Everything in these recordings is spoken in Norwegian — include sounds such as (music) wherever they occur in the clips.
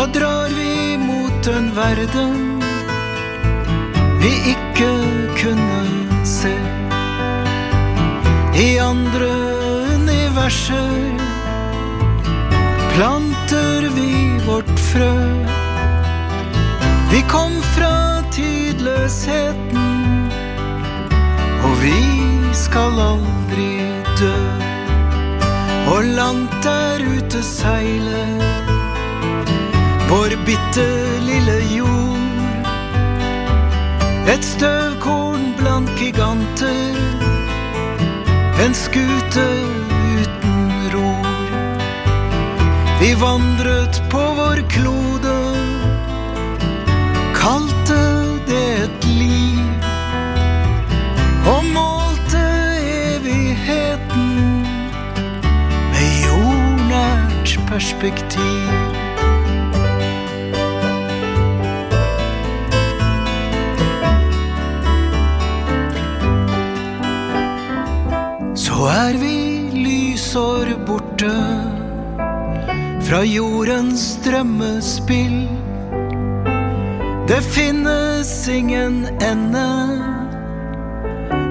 Da drar vi mot en verden Vi ikke kunne se. I andre universer Planter vi vårt frø. Vi kom fra tidløsheten og vi skal aldri dø. Og langt der ute seiler Vår bitte lille jord. Et støvkorn blant giganter. En skute uten ror. Vi vandret på vår klode. Kalte det et liv. Og målte evigheten med jordnært perspektiv. Så er vi lysår borte fra jordens drømmespill. Det finnes ingen ende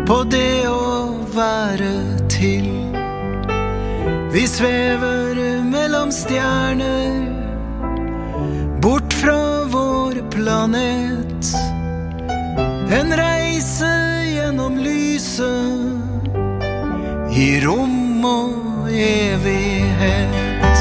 på det å være til. Vi svever mellom stjerner, bort fra vår planet. En reise gjennom lyset, i rom og evighet.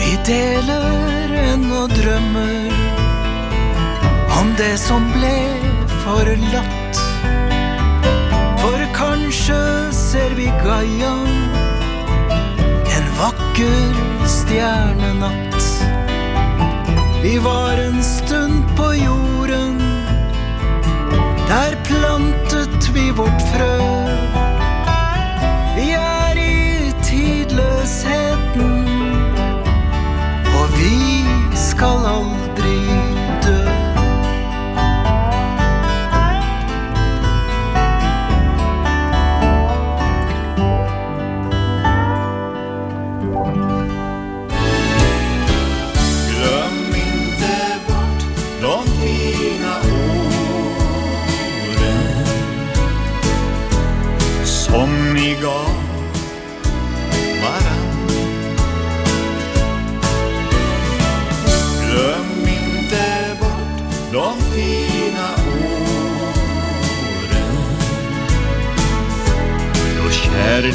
Vi deler ennå drømmer om det som ble forlatt. For kanskje ser vi Gaia en vakker stjernenatt. Vi var en stund på jorden, der plantet vi vårt frø.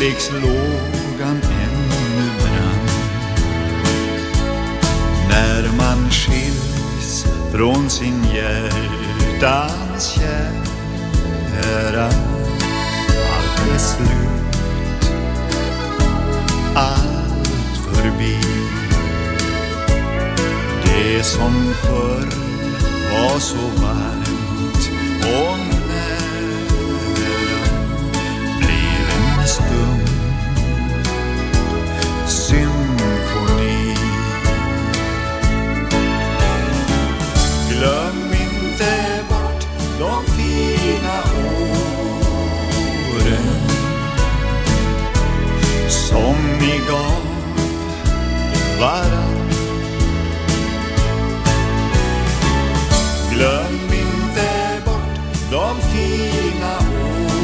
Kärlekslågan ännu brann. När man skiljs från sin hjärtans kära, allt är slut Allt förbi Det som förr var så varmt varann Glöm inte bort de fina åren.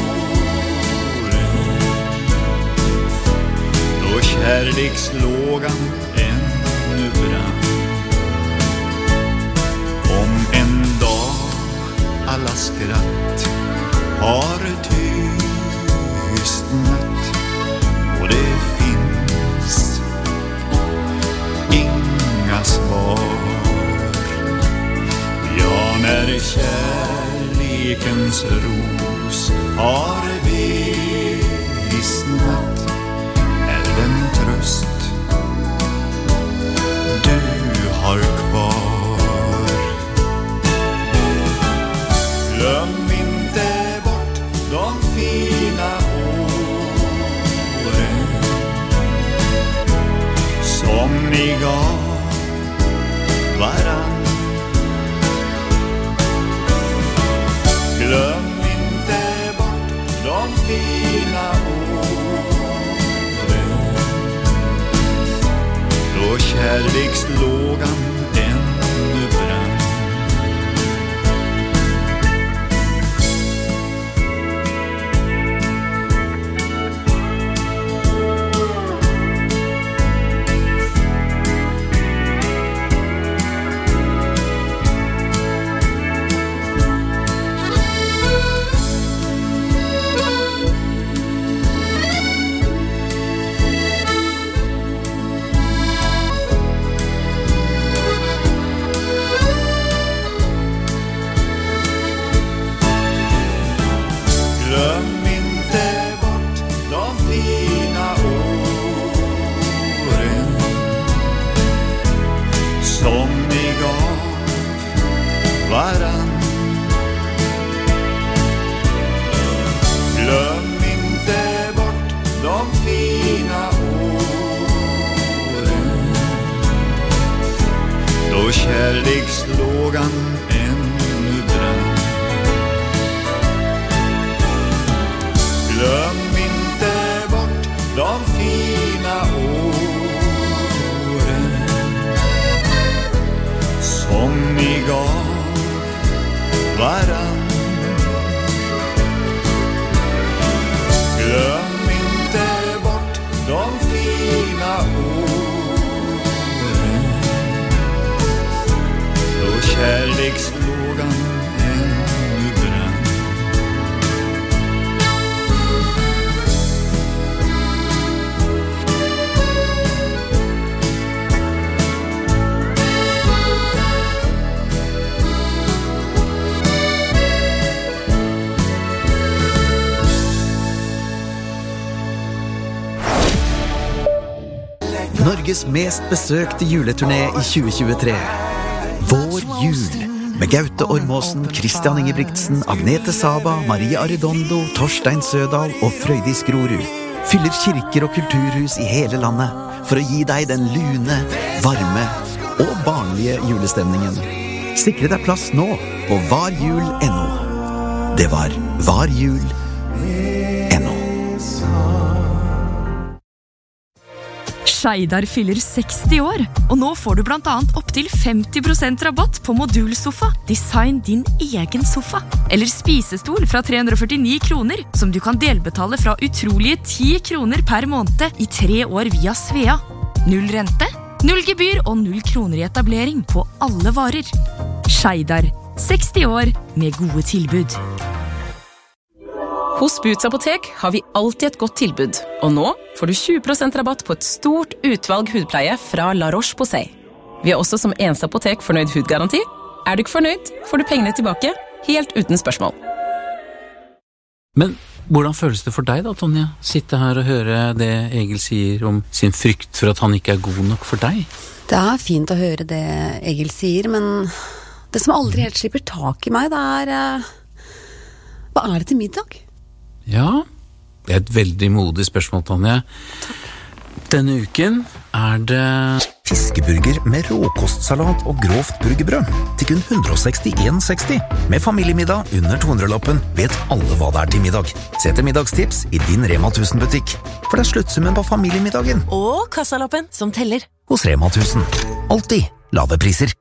Då kärlekslågan ännu brann. Om en dag alla skratt har Ja, ros. Har då låg ännu mest besøkte juleturné i 2023. Vår jul. Med Gaute Ormåsen, Christian Ingebrigtsen, Agnete Saba, Marie Arredondo, Torstein Sødal og Frøydis Grorud. Fyller kirker og kulturhus i hele landet for å gi deg den lune, varme og barnlige julestemningen. Sikre deg plass nå på varjul.no. Det var varjul.no. Skeidar fyller 60 år, og nå får du annet opptil 50% rabatt på modulsofa. Design din egen sofa. Eller spisestol fra 349 kroner, som du kan delbetale fra utrolige 10 kroner per måned i tre år via Svea. Null rente, null gebyr og null kroner i etablering på alle varer. Skeidar. 60 år med gode tilbud. Hos Boots apotek har vi alltid et godt tilbud, og nå får du 20% rabatt på et stort utvalg hudpleie fra La Roche-Posay. Vi har også som eneste apotek fornøyd hudgaranti. Er du ikke fornøyd, får du pengene tilbake, helt uten spørsmål. Men hvordan føles det for deg da, Tonje? Sitte her og høre det Egil sier om sin frykt for at han ikke er god nok for deg? Det er fint å høre det Egil sier, men det som aldri helt slipper tak i meg, det er eh, Hva er det til middag? Ja, det er et veldig modig spørsmål, Tanje. Denne uken er det Fiskeburger med råkostsalat og grovt burgerbrød til kun 161,60. Med familiemiddag under 200-lappen vet alle hva det er til middag. Se etter middagstips i din Rema 1000-butikk. For det er sluttsummen på familiemiddagen Og kassalappen som teller. hos Rema 1000. Alltid lave priser.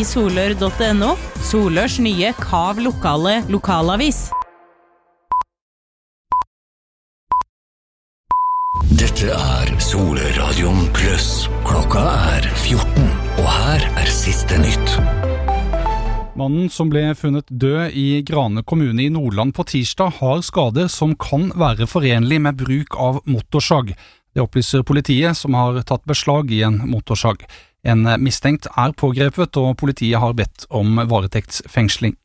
Av isolør.no, Solørs nye Kav lokale lokalavis. Dette er Solørradioen pluss. Klokka er 14, og her er siste nytt. Mannen som ble funnet død i Grane kommune i Nordland på tirsdag, har skader som kan være forenlig med bruk av motorsag. Det opplyser politiet, som har tatt beslag i en motorsag. En mistenkt er pågrepet, og politiet har bedt om varetektsfengsling.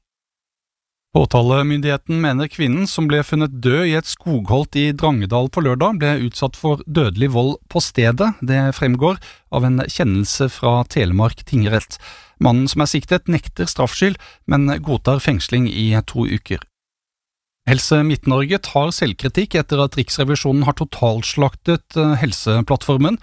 Påtalemyndigheten mener kvinnen som ble funnet død i et skogholt i Drangedal på lørdag, ble utsatt for dødelig vold på stedet. Det fremgår av en kjennelse fra Telemark tingrett. Mannen som er siktet, nekter straffskyld, men godtar fengsling i to uker. Helse Midt-Norge tar selvkritikk etter at Riksrevisjonen har totalslaktet eh, Helseplattformen.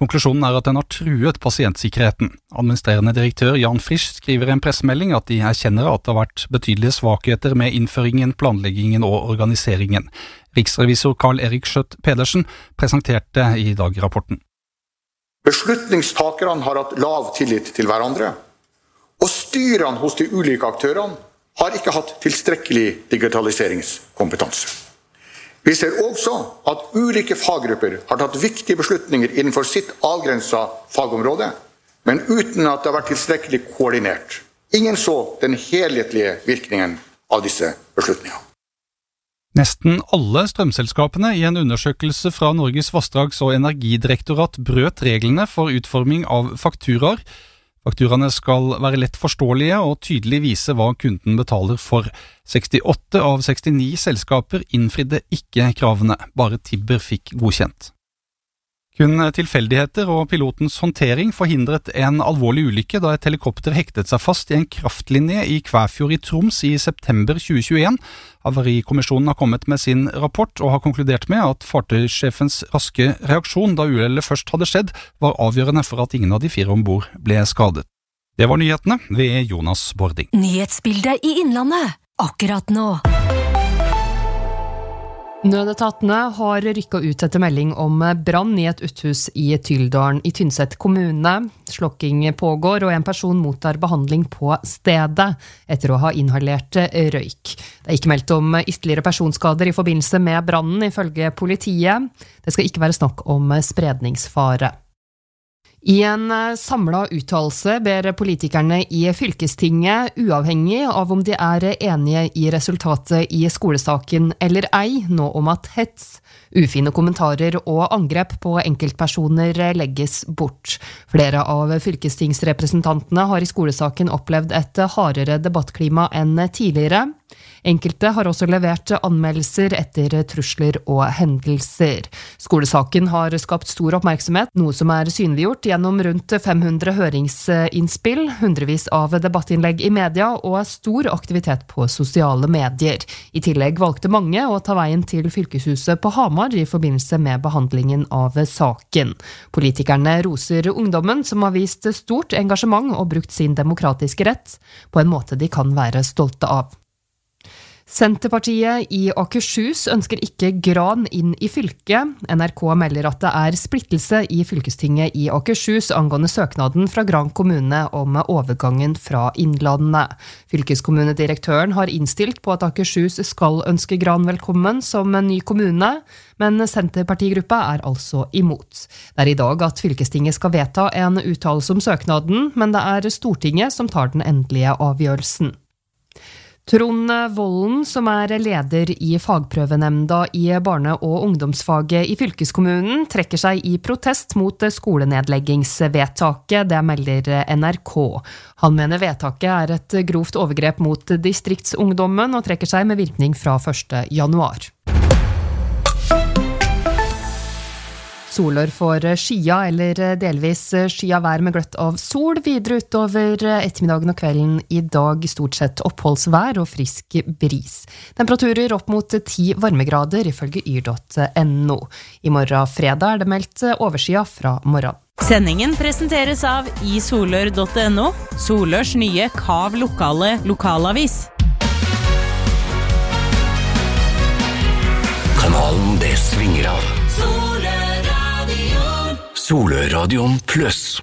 Konklusjonen er at den har truet pasientsikkerheten. Administrerende direktør Jan Frisch skriver i en pressemelding at de erkjenner at det har vært betydelige svakheter med innføringen, planleggingen og organiseringen. Riksrevisor Carl Erik Skjøtt Pedersen presenterte i dag rapporten. Beslutningstakerne har hatt lav tillit til hverandre, og styrene hos de ulike aktørene har ikke hatt tilstrekkelig digitaliseringskompetanse. Vi ser også at ulike faggrupper har tatt viktige beslutninger innenfor sitt avgrensa fagområde, men uten at det har vært tilstrekkelig koordinert. Ingen så den helhetlige virkningen av disse beslutningene. Nesten alle strømselskapene i en undersøkelse fra Norges vassdrags- og energidirektorat brøt reglene for utforming av fakturaer. Fakturaene skal være lett forståelige og tydelig vise hva kunden betaler for. 68 av 69 selskaper innfridde ikke kravene, bare Tibber fikk godkjent. Kun tilfeldigheter og pilotens håndtering forhindret en alvorlig ulykke da et helikopter hektet seg fast i en kraftlinje i Kvæfjord i Troms i september 2021. Havarikommisjonen har kommet med sin rapport og har konkludert med at fartøysjefens raske reaksjon da uhellet først hadde skjedd, var avgjørende for at ingen av de fire om bord ble skadet. Det var nyhetene ved Jonas Bording. Nyhetsbildet i Innlandet akkurat nå. Nødetatene har rykka ut etter melding om brann i et uthus i Tyldalen i Tynset kommune. Slokking pågår, og en person mottar behandling på stedet etter å ha inhalert røyk. Det er ikke meldt om ytterligere personskader i forbindelse med brannen, ifølge politiet. Det skal ikke være snakk om spredningsfare. I en samla uttalelse ber politikerne i fylkestinget, uavhengig av om de er enige i resultatet i skolesaken eller ei, nå om at hets, ufine kommentarer og angrep på enkeltpersoner legges bort. Flere av fylkestingsrepresentantene har i skolesaken opplevd et hardere debattklima enn tidligere. Enkelte har også levert anmeldelser etter trusler og hendelser. Skolesaken har skapt stor oppmerksomhet, noe som er synliggjort gjennom rundt 500 høringsinnspill, hundrevis av debattinnlegg i media og stor aktivitet på sosiale medier. I tillegg valgte mange å ta veien til fylkeshuset på Hamar i forbindelse med behandlingen av saken. Politikerne roser ungdommen, som har vist stort engasjement og brukt sin demokratiske rett på en måte de kan være stolte av. Senterpartiet i Akershus ønsker ikke Gran inn i fylket. NRK melder at det er splittelse i fylkestinget i Akershus angående søknaden fra Gran kommune om overgangen fra Innlandet. Fylkeskommunedirektøren har innstilt på at Akershus skal ønske Gran velkommen som en ny kommune, men Senterpartigruppa er altså imot. Det er i dag at fylkestinget skal vedta en uttalelse om søknaden, men det er Stortinget som tar den endelige avgjørelsen. Trond Vollen, som er leder i fagprøvenemnda i barne- og ungdomsfaget i fylkeskommunen, trekker seg i protest mot skolenedleggingsvedtaket, det melder NRK. Han mener vedtaket er et grovt overgrep mot distriktsungdommen, og trekker seg med virkning fra 1. januar. Solår for skya eller delvis skya vær med gløtt av sol. Videre utover ettermiddagen og kvelden i dag stort sett oppholdsvær og frisk bris. Temperaturer opp mot ti varmegrader ifølge yr.no. I morgen fredag er det meldt overskya fra morgenen. Sendingen presenteres av isolør.no, Solørs nye Kav lokale lokalavis. Kanalen det svinger av. Soløradion pluss.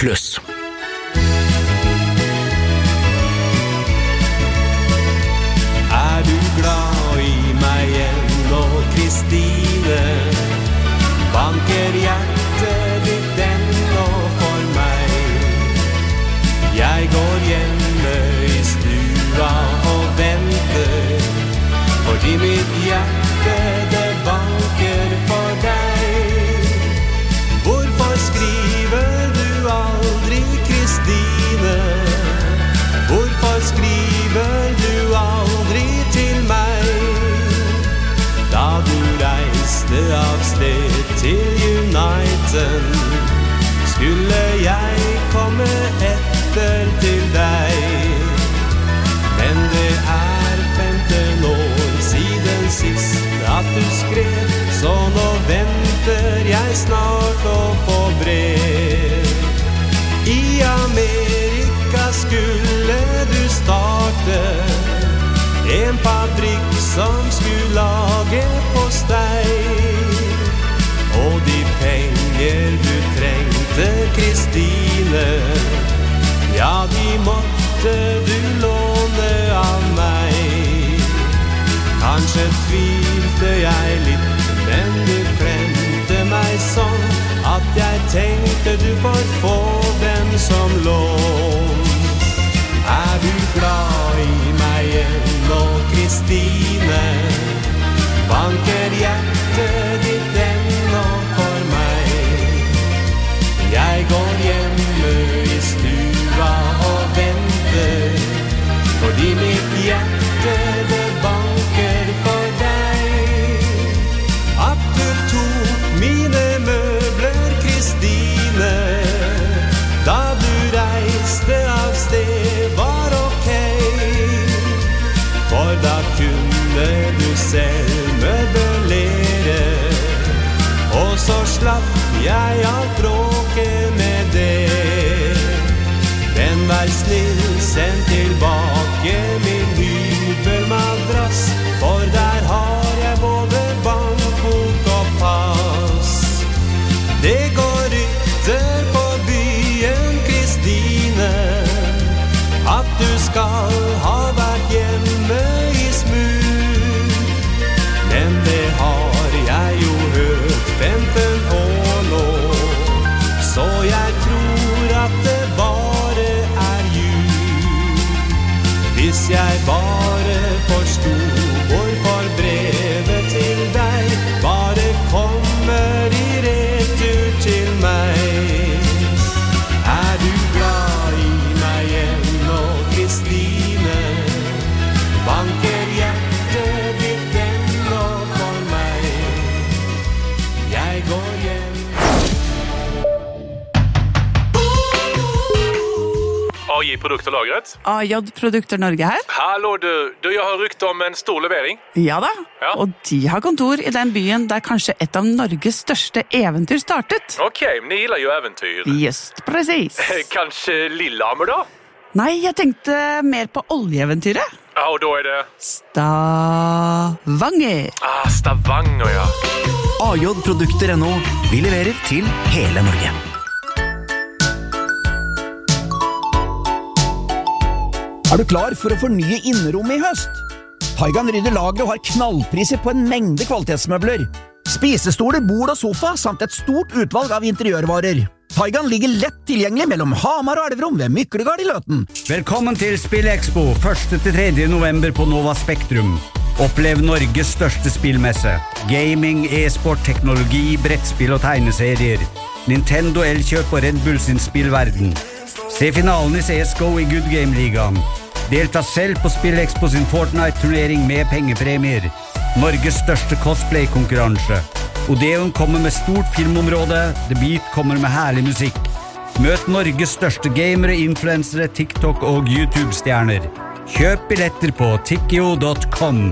Soløradion Uniten. Skulle jeg komme etter til deg. Men det er 15 år siden sist at du skrev, så nå venter jeg snart å få brev. I Amerika skulle du starte en fabrikk som skulle lage Kristine, ja, de måtte du låne av meg. Kanskje tvilte jeg litt, men du klemte meg sånn at jeg tenkte du får få dem som lån. Er du glad i meg ennå, Kristine? Banker hjertet ditt ennå for meg? Jeg går jeg alt bråket med det. Men vær snill, send tilbake min hybelmadrass, for der AJ Produkterlagret. AJ Produkter Norge her. Hallå du! Du, jeg har rykte om en stor levering. Ja da, Ja. og de har kontor i den byen der kanskje et av Norges største eventyr startet. Ok, men de liker jo eventyr. Just presis. (laughs) Kanskje Lillehammer da? Nei, jeg tenkte mer på oljeeventyret. Ja, og da er det... Stavanger. Ah, Stavanger ja. AJ-produkter.no. Vi leverer til hele Norge. Er du klar for å fornye innerommet i høst? Taigan rydder lageret og har knallpriser på en mengde kvalitetsmøbler. Spisestoler, bord og sofa, samt et stort utvalg av interiørvarer. Taigan ligger lett tilgjengelig mellom Hamar og Elverum ved Myklegard i Løten. Velkommen til Spillekspo 1.-3. november på Nova Spektrum. Opplev Norges største spillmesse. Gaming, e-sport, teknologi, brettspill og tegneserier. Nintendo, Elkjøp og Red Bull sin spillverden. Se finalen i CSGO i Good Game-ligaen. Delta selv på SpillExpo sin Fortnite-turnering med pengepremier. Norges største cosplay-konkurranse. Odeon kommer med stort filmområde, The Beat kommer med herlig musikk. Møt Norges største gamere, influensere, TikTok og YouTube-stjerner. Kjøp billetter på tikkio.com.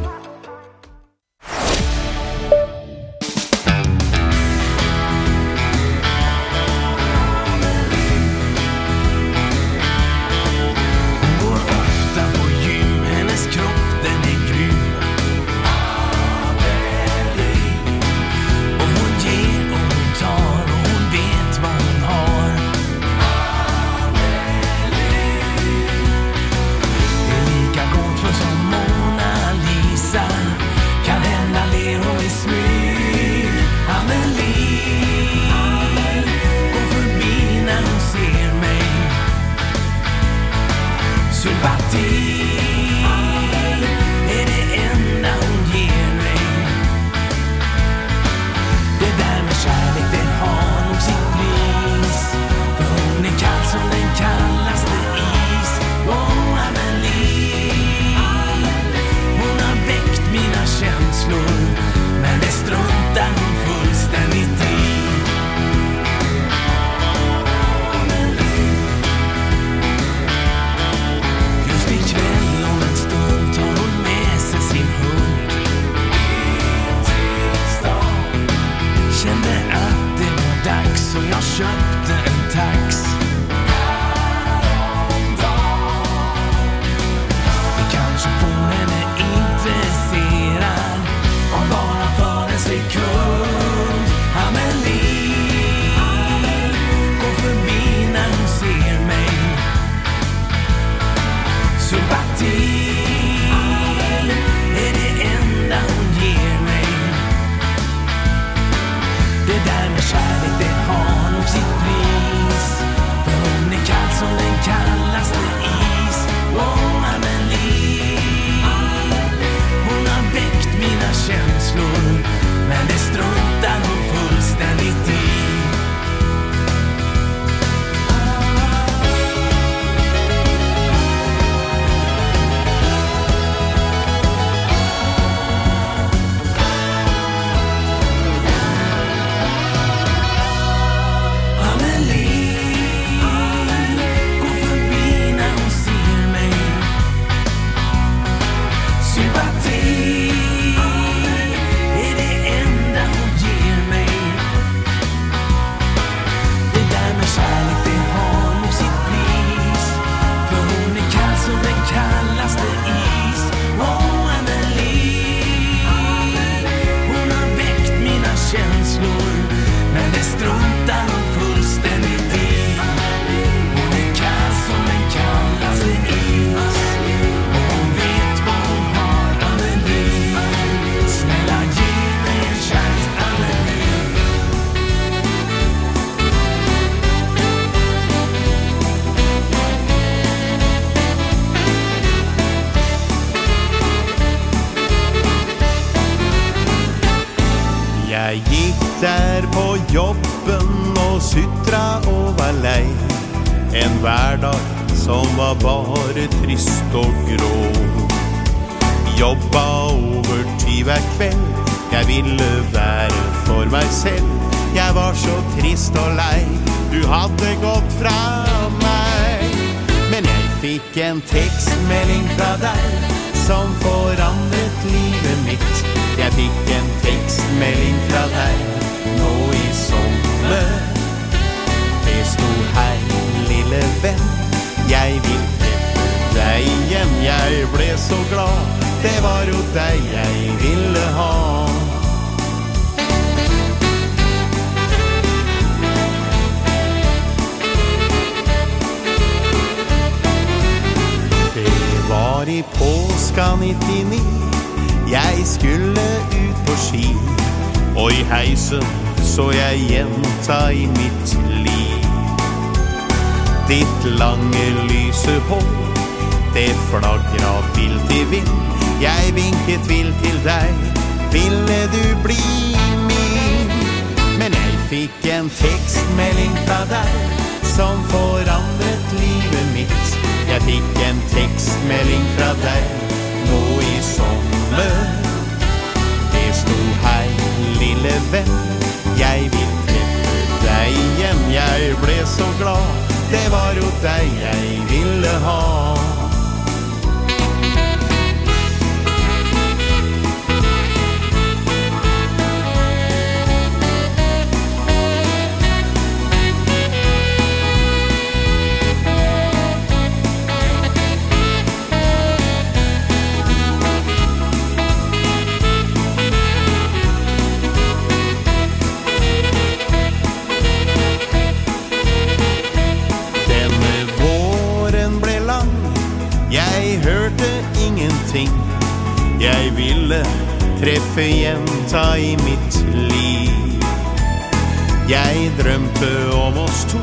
var. En hverdag som var bare trist og grå. Jobba overtid hver kveld. Jeg ville være for meg selv. Jeg var så trist og lei. Du hadde gått fra meg. Men jeg fikk en tekstmelding fra deg som forandret livet mitt. Jeg fikk en tekstmelding fra deg nå i sommer. Lille venn, jeg vil treffe deg igjen. Jeg ble så glad, det var jo deg jeg ville ha. Det var i påska 99 Jeg skulle ut på ski. Og i heisen så jeg jenta i mitt liv Ditt lange lyse hår. Det flagra vilt i vind. Jeg vinket vilt til deg. Ville du bli min? Men jeg fikk en tekstmelding fra deg Som forandret livet mitt. Jeg fikk en tekstmelding fra deg Nå i sommer. Det sto hei, lille venn Jeg vil treffe deg igjen. Jeg ble så glad Det var jo deg jeg ville ha treffe jenta i mitt liv. Jeg drømte om oss to.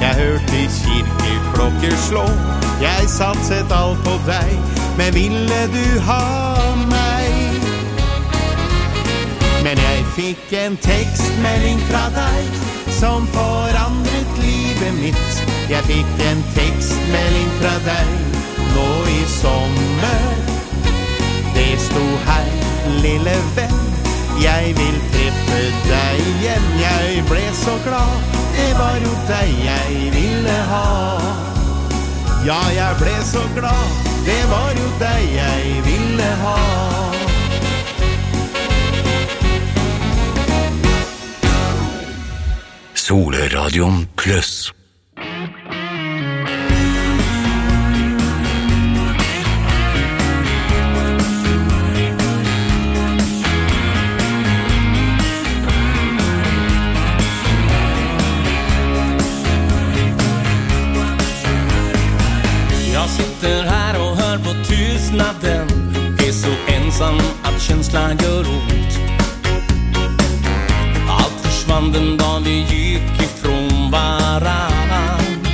Jeg hørte kirkeklokker slå. Jeg satset alt på deg Men ville du ha meg? Men jeg fikk en tekstmelding fra deg Som forandret livet mitt. Jeg fikk en tekstmelding fra deg Nå i sommer Det sto hei, lille venn. Jeg vil treffe deg igjen. Jeg ble så glad. Det var jo deg jeg ville ha. Ja, jeg ble så glad. Det var jo deg jeg ville ha. Soleradion pluss. Gör ont Allt försvann den dagen vi gick ifrån varann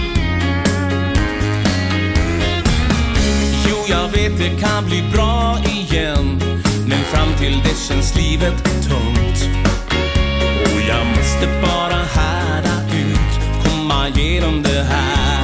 Jo, jag vet det kan bli bra igen Men fram till det känns livet tungt. Och jag måste bara härda ut Komma igenom det här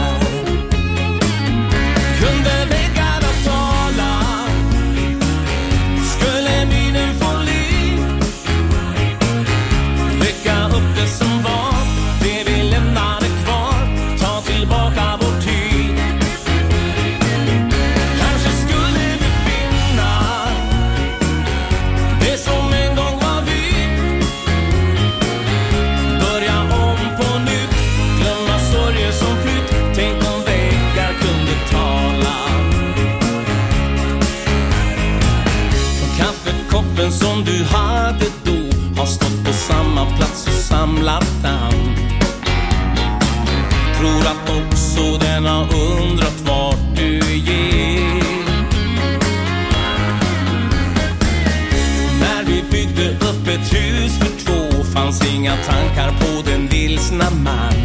den vilsna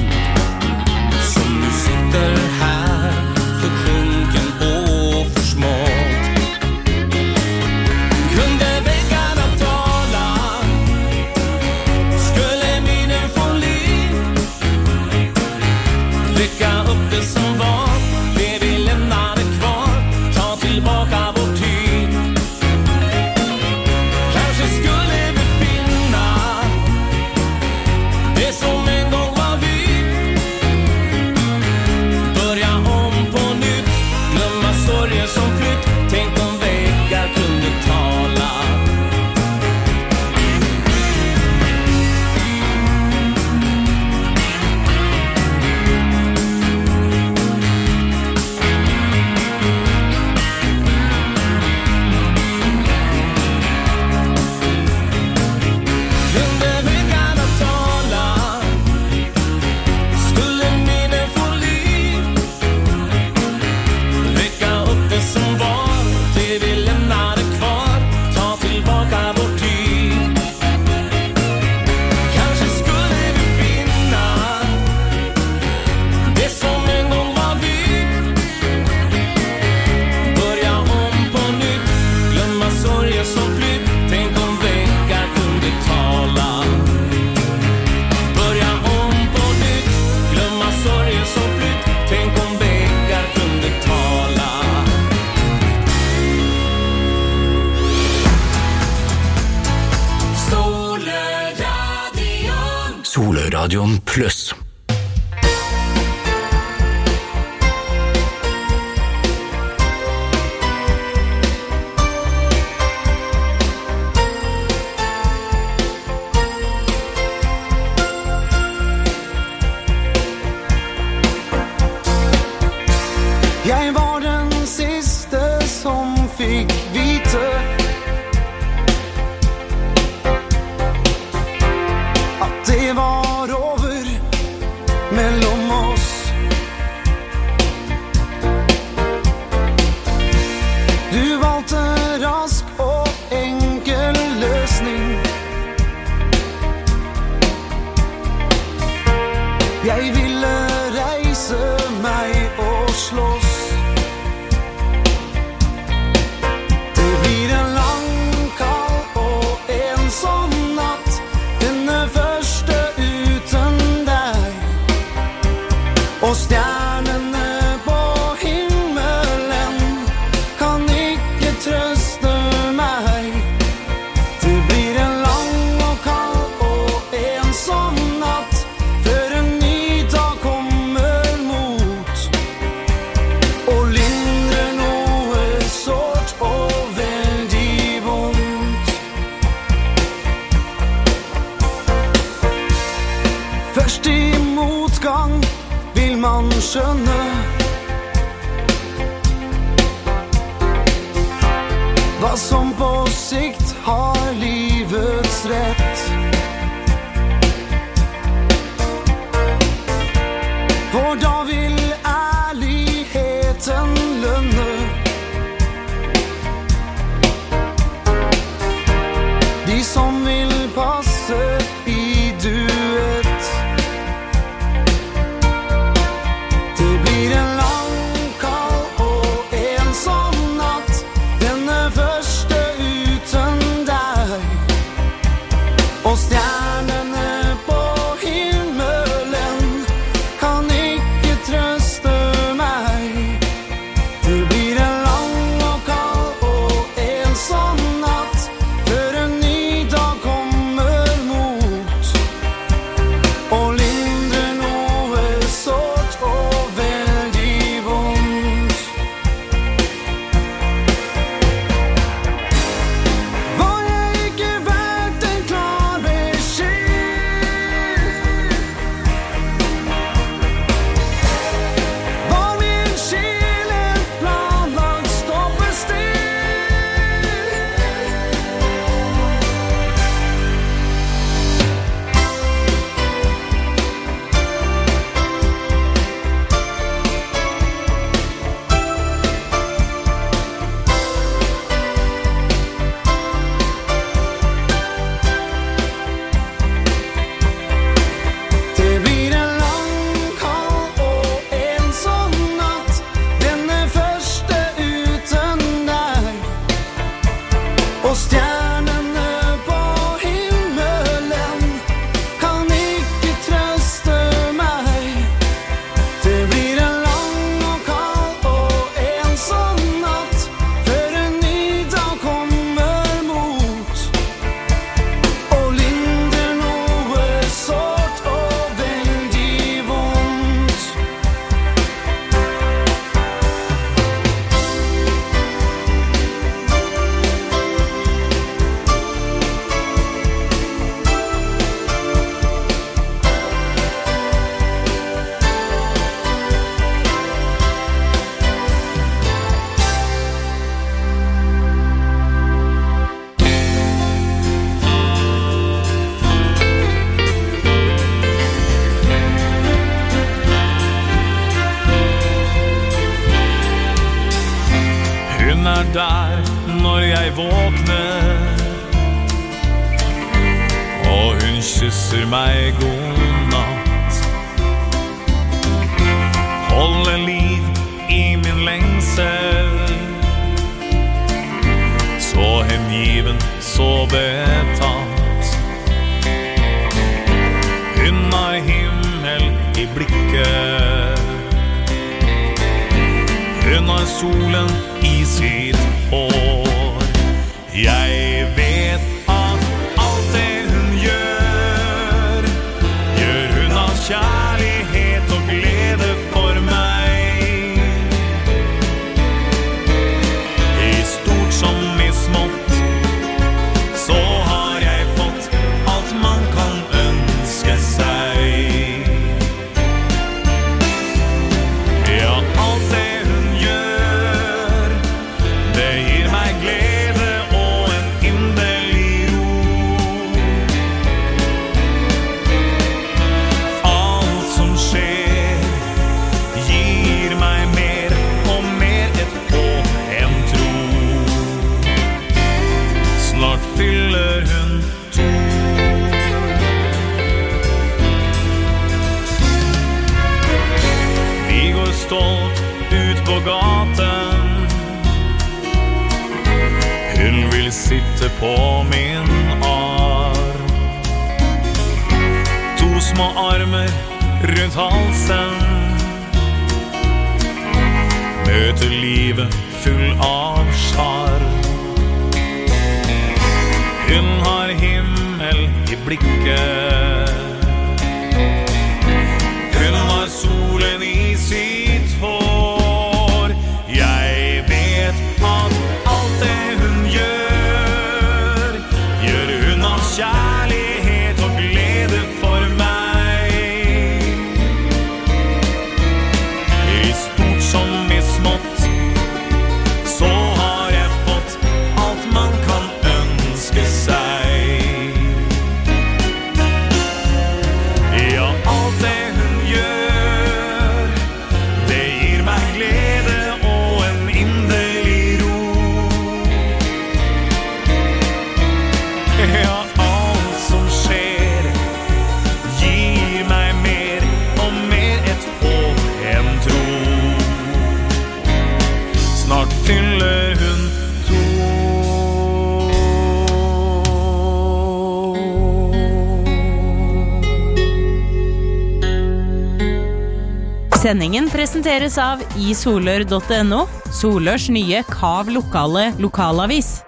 presenteres av isolør.no, Solørs nye Kav lokale lokalavis.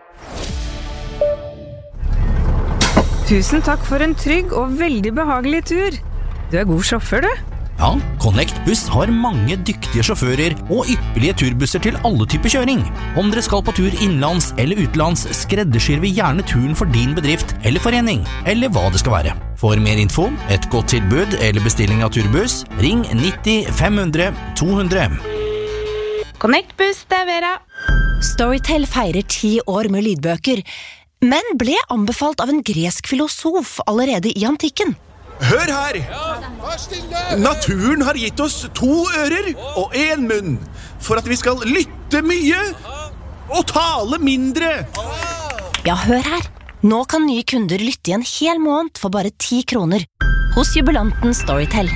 Tusen takk for en trygg og veldig behagelig tur. Du er god sjåfør, du. Ja, Connect Buss har mange dyktige sjåfører og ypperlige turbusser til alle typer kjøring. Om dere skal på tur innenlands eller utenlands, skreddersyr vi gjerne turen for din bedrift eller forening, eller hva det skal være. For mer info, et godt tilbud eller bestilling av turbuss, ring 90 500 200. Connect Buss, det er Vera. Storytel feirer ti år med lydbøker, men ble anbefalt av en gresk filosof allerede i antikken. Hør her! Naturen har gitt oss to ører og én munn for at vi skal lytte mye og tale mindre. Ja, hør her. Nå kan nye kunder lytte i en hel måned for bare ti kroner. Hos jubilanten Storytel.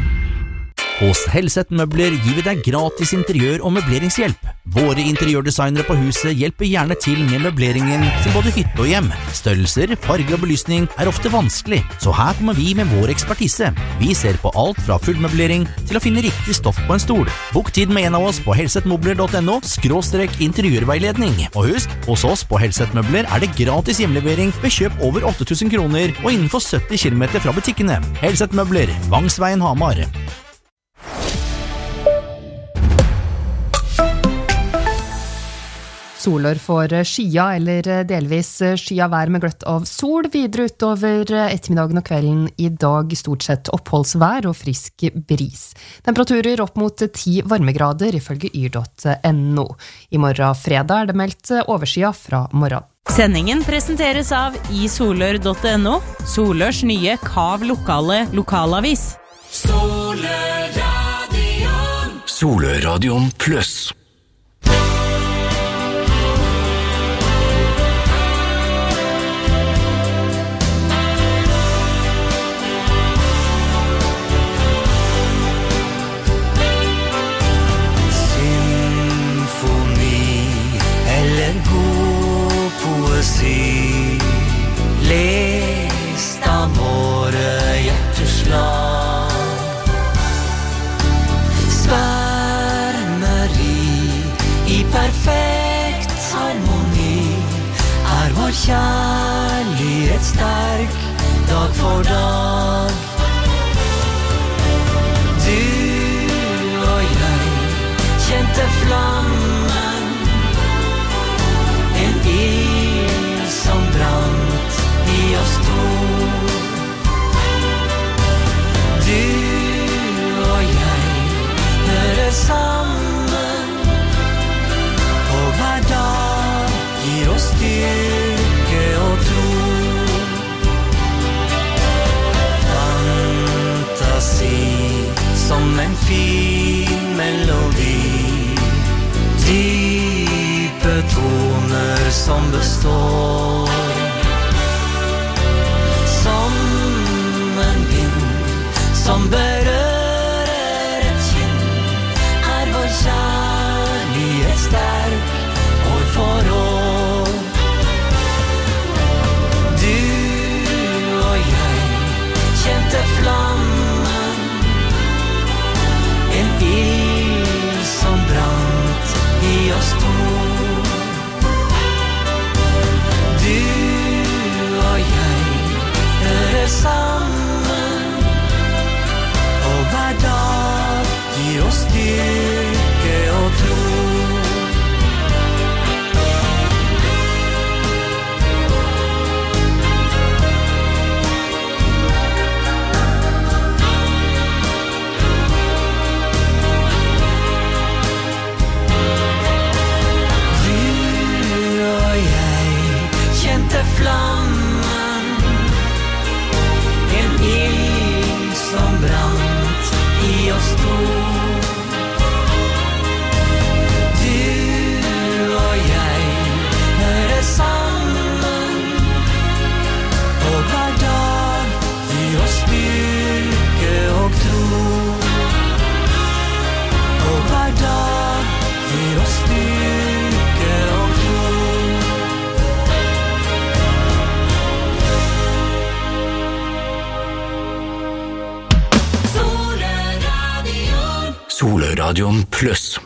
Hos Helseth Møbler gir vi deg gratis interiør- og møbleringshjelp. Våre interiørdesignere på huset hjelper gjerne til med møbleringen til både hytte og hjem. Størrelser, farge og belysning er ofte vanskelig, så her kommer vi med vår ekspertise. Vi ser på alt fra fullmøblering til å finne riktig stoff på en stol. Bok tid med en av oss på helsetmobler.no interiørveiledning. Og husk, hos oss på Helseth Møbler er det gratis hjemlevering ved kjøp over 8000 kroner og innenfor 70 km fra butikkene. Helseth Møbler, Vangsveien Hamar. Solår får skya eller delvis skya vær med gløtt av sol. Videre utover ettermiddagen og kvelden i dag stort sett oppholdsvær og frisk bris. Temperaturer opp mot ti varmegrader ifølge yr.no. I morgen fredag er det meldt overskya fra morgenen. Sendingen presenteres av isolør.no, Solørs nye Kav lokale lokalavis. Solørradioen. Solørradioen pluss. Kjærlighet sterk dag for dag. Du og jeg kjente flammen En ild som brant i oss to. Du og jeg hører sammen Og hver dag gir oss styrke som en fin melodi. Dype toner som består. Som en vind som berører Solradion pluss.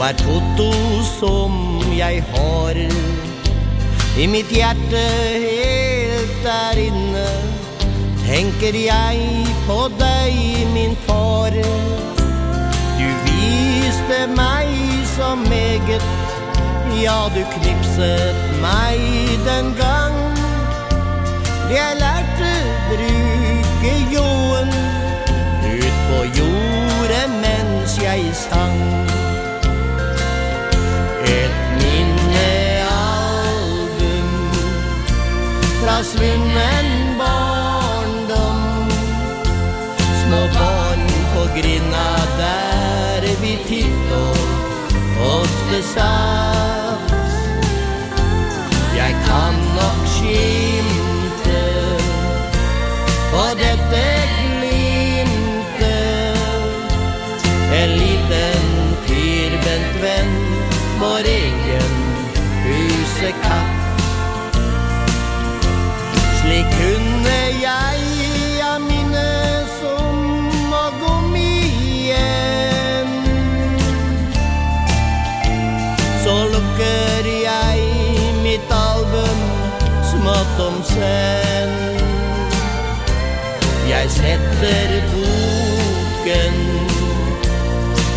På hvert foto som jeg har. I mitt hjerte helt der inne tenker jeg på deg, min far. Du viste meg så meget, ja, du knipset meg den gang. Jeg lærte bruke ljåen ut på jordet mens jeg sang. Fra svunnen barndom. Små barn på grinda der vi titt og ofte satt. Jeg kan nok skimte på dette smått. Jeg setter boken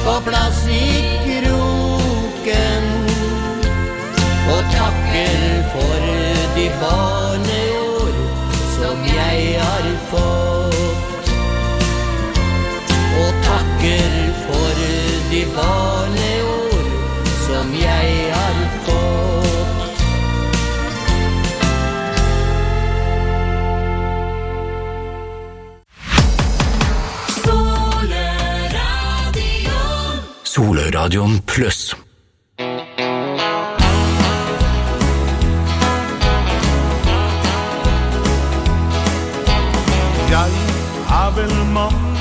på plass i kroken og takker for de barneår som jeg har fått. Og takker for de barneår Solradion pluss. Jeg er vel mannen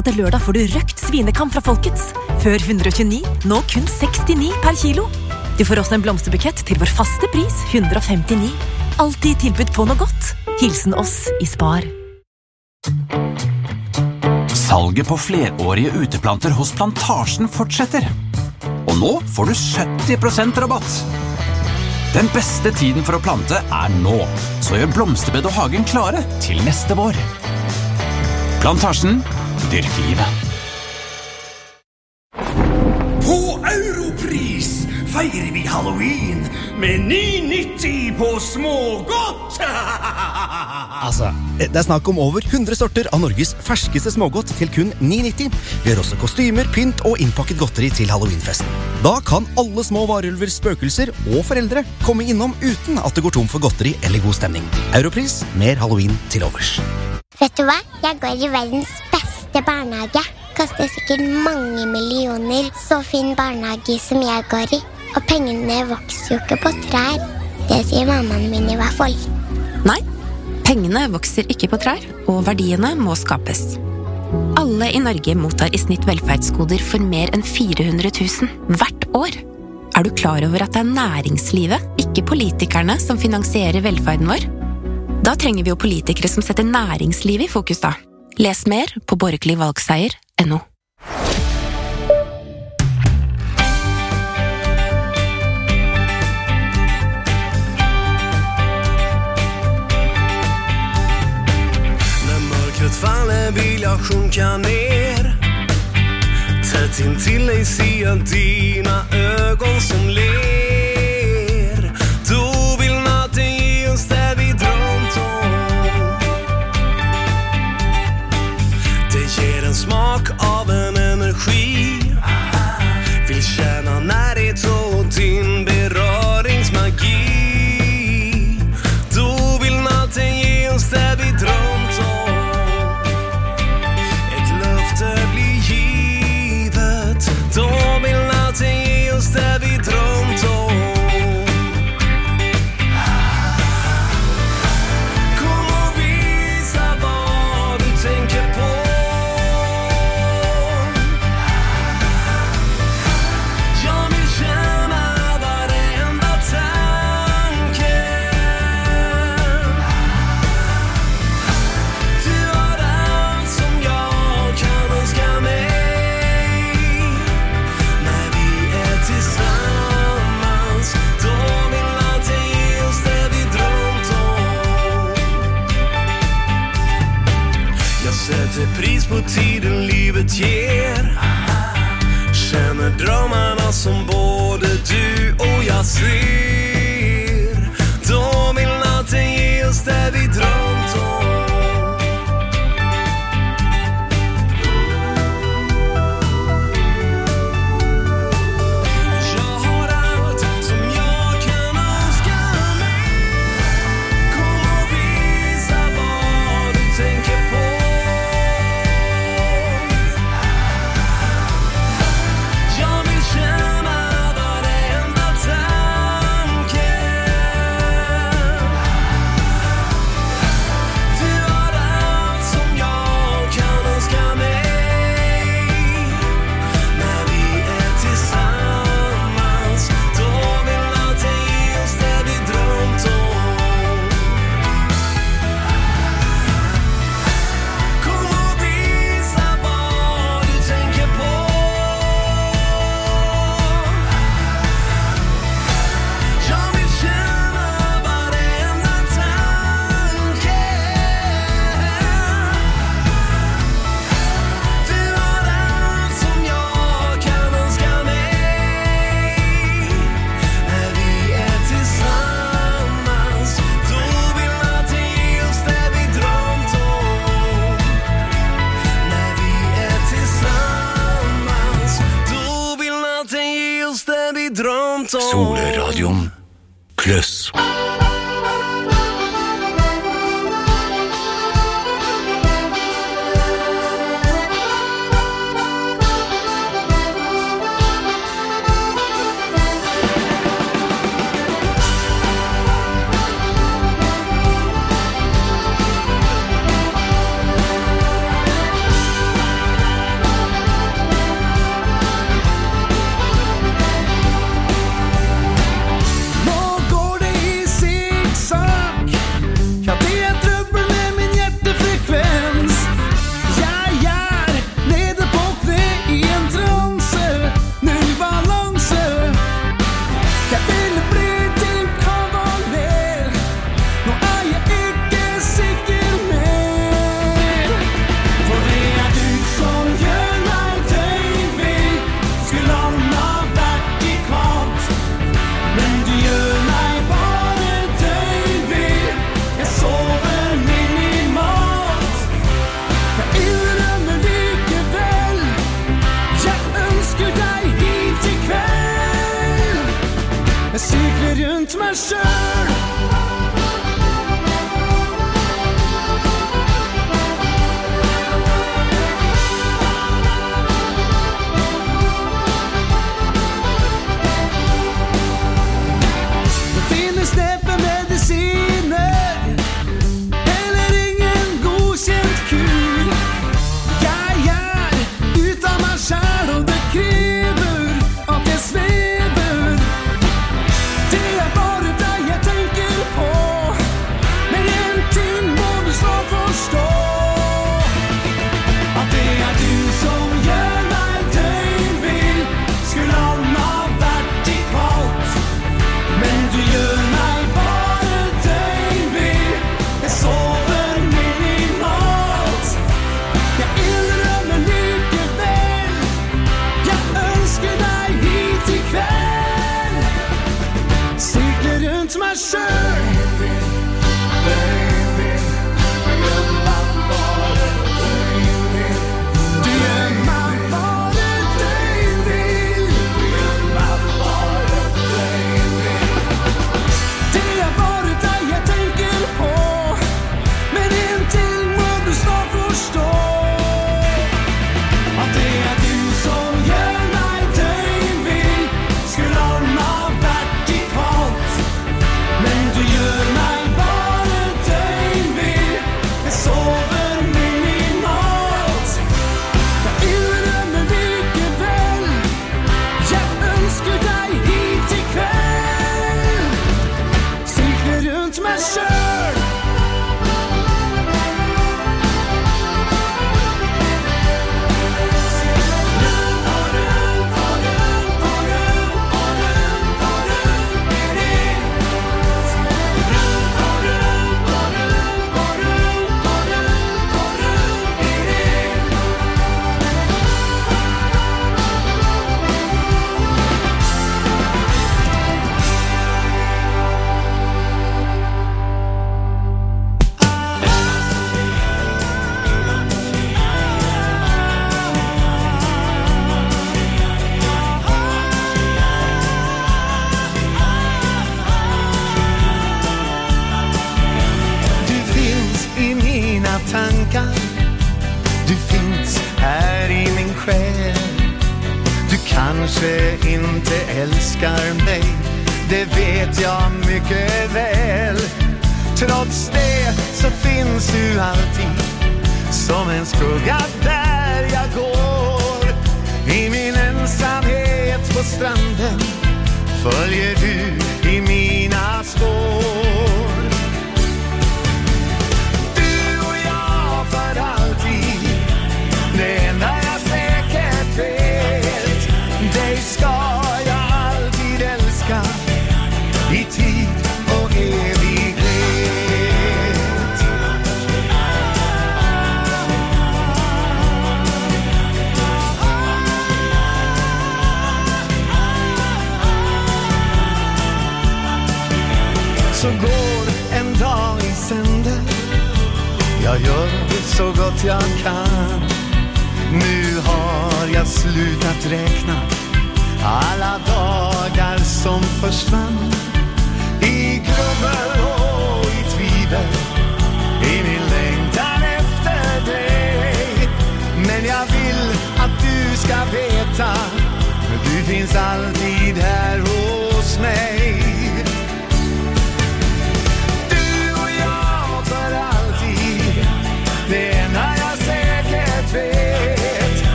Fra til lørdag får du røkt svinekam fra Folkets. Før 129, nå kun 69 per kilo. Du får også en blomsterbukett til vår faste pris 159. Alltid tilbud på noe godt. Hilsen oss i Spar. Salget på flerårige uteplanter hos Plantasjen fortsetter. Og nå får du 70% rabatt. Den beste tiden for å plante er nå, så gjør blomsterbed og hagen klare til neste vår. Plantasjen dyrk livet. På Europris feirer vi halloween med 9,90 på smågodt! (laughs) Altså, Det er snakk om over 100 sorter av Norges ferskeste smågodt til kun 9,90. Vi har også kostymer, pynt og innpakket godteri til halloweenfesten. Da kan alle små varulver, spøkelser og foreldre komme innom uten at det går tom for godteri eller god stemning. Europris mer halloween til overs. Vet du hva? Jeg går i verdens beste barnehage. Koster sikkert mange millioner. Så fin barnehage som jeg går i. Og pengene vokser jo ikke på trær. Det sier mammaen min i hvert fall. Nei, pengene vokser ikke på trær, og verdiene må skapes. Alle i Norge mottar i snitt velferdsgoder for mer enn 400 000 hvert år. Er du klar over at det er næringslivet, ikke politikerne, som finansierer velferden vår? Da trenger vi jo politikere som setter næringslivet i fokus, da. Les mer på borgerligvalgseier.no. Faller vill jag sjunka ner Tätt intill dig ser jag dina ögon som ler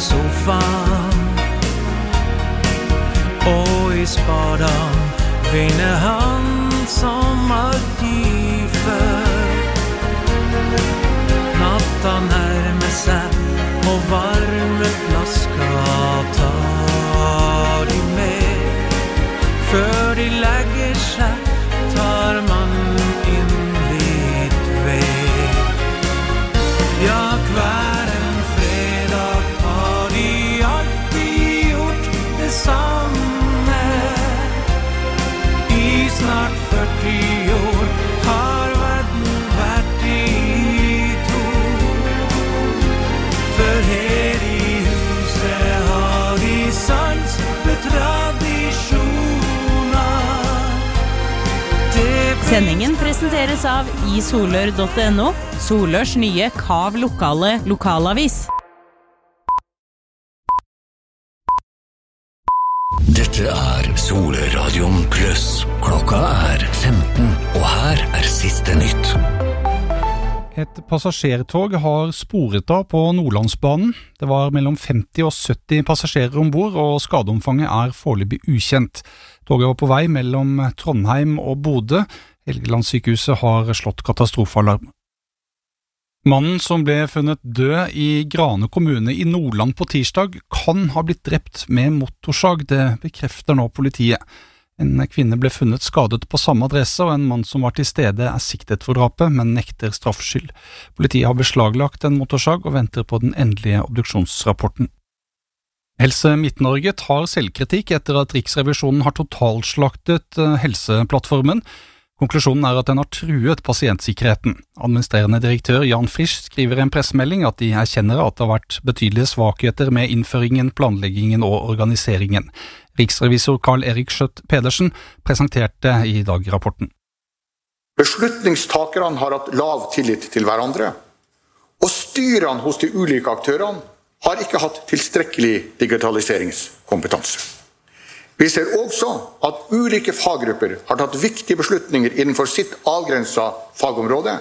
i sofaen og i spaden vinner han som alltid før. Natta nærmer seg, og varme flasker tar de med. Før de legger seg, tar man Sendingen presenteres av isolør.no, Solørs nye Kav lokale lokalavis. Dette er Solørradioen pluss. Klokka er 15, og her er siste nytt. Et passasjertog har sporet av på Nordlandsbanen. Det var mellom 50 og 70 passasjerer om bord, og skadeomfanget er foreløpig ukjent. Toget var på vei mellom Trondheim og Bodø. Helgelandssykehuset har slått katastrofealarm. Mannen som ble funnet død i Grane kommune i Nordland på tirsdag, kan ha blitt drept med motorsag, det bekrefter nå politiet. En kvinne ble funnet skadet på samme adresse, og en mann som var til stede er siktet for drapet, men nekter straffskyld. Politiet har beslaglagt en motorsag og venter på den endelige obduksjonsrapporten. Helse Midt-Norge tar selvkritikk etter at Riksrevisjonen har totalslaktet eh, Helseplattformen. Konklusjonen er at den har truet pasientsikkerheten. Administrerende direktør Jan Frisch skriver i en pressemelding at de erkjenner at det har vært betydelige svakheter med innføringen, planleggingen og organiseringen. Riksrevisor Carl Erik Skjøtt Pedersen presenterte i dag rapporten. Beslutningstakerne har hatt lav tillit til hverandre, og styrene hos de ulike aktørene har ikke hatt tilstrekkelig digitaliseringskompetanse. Vi ser også at ulike faggrupper har tatt viktige beslutninger innenfor sitt avgrensa fagområde,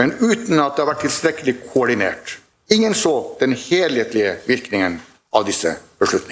men uten at det har vært tilstrekkelig koordinert. Ingen så den helhetlige virkningen av disse beslutningene.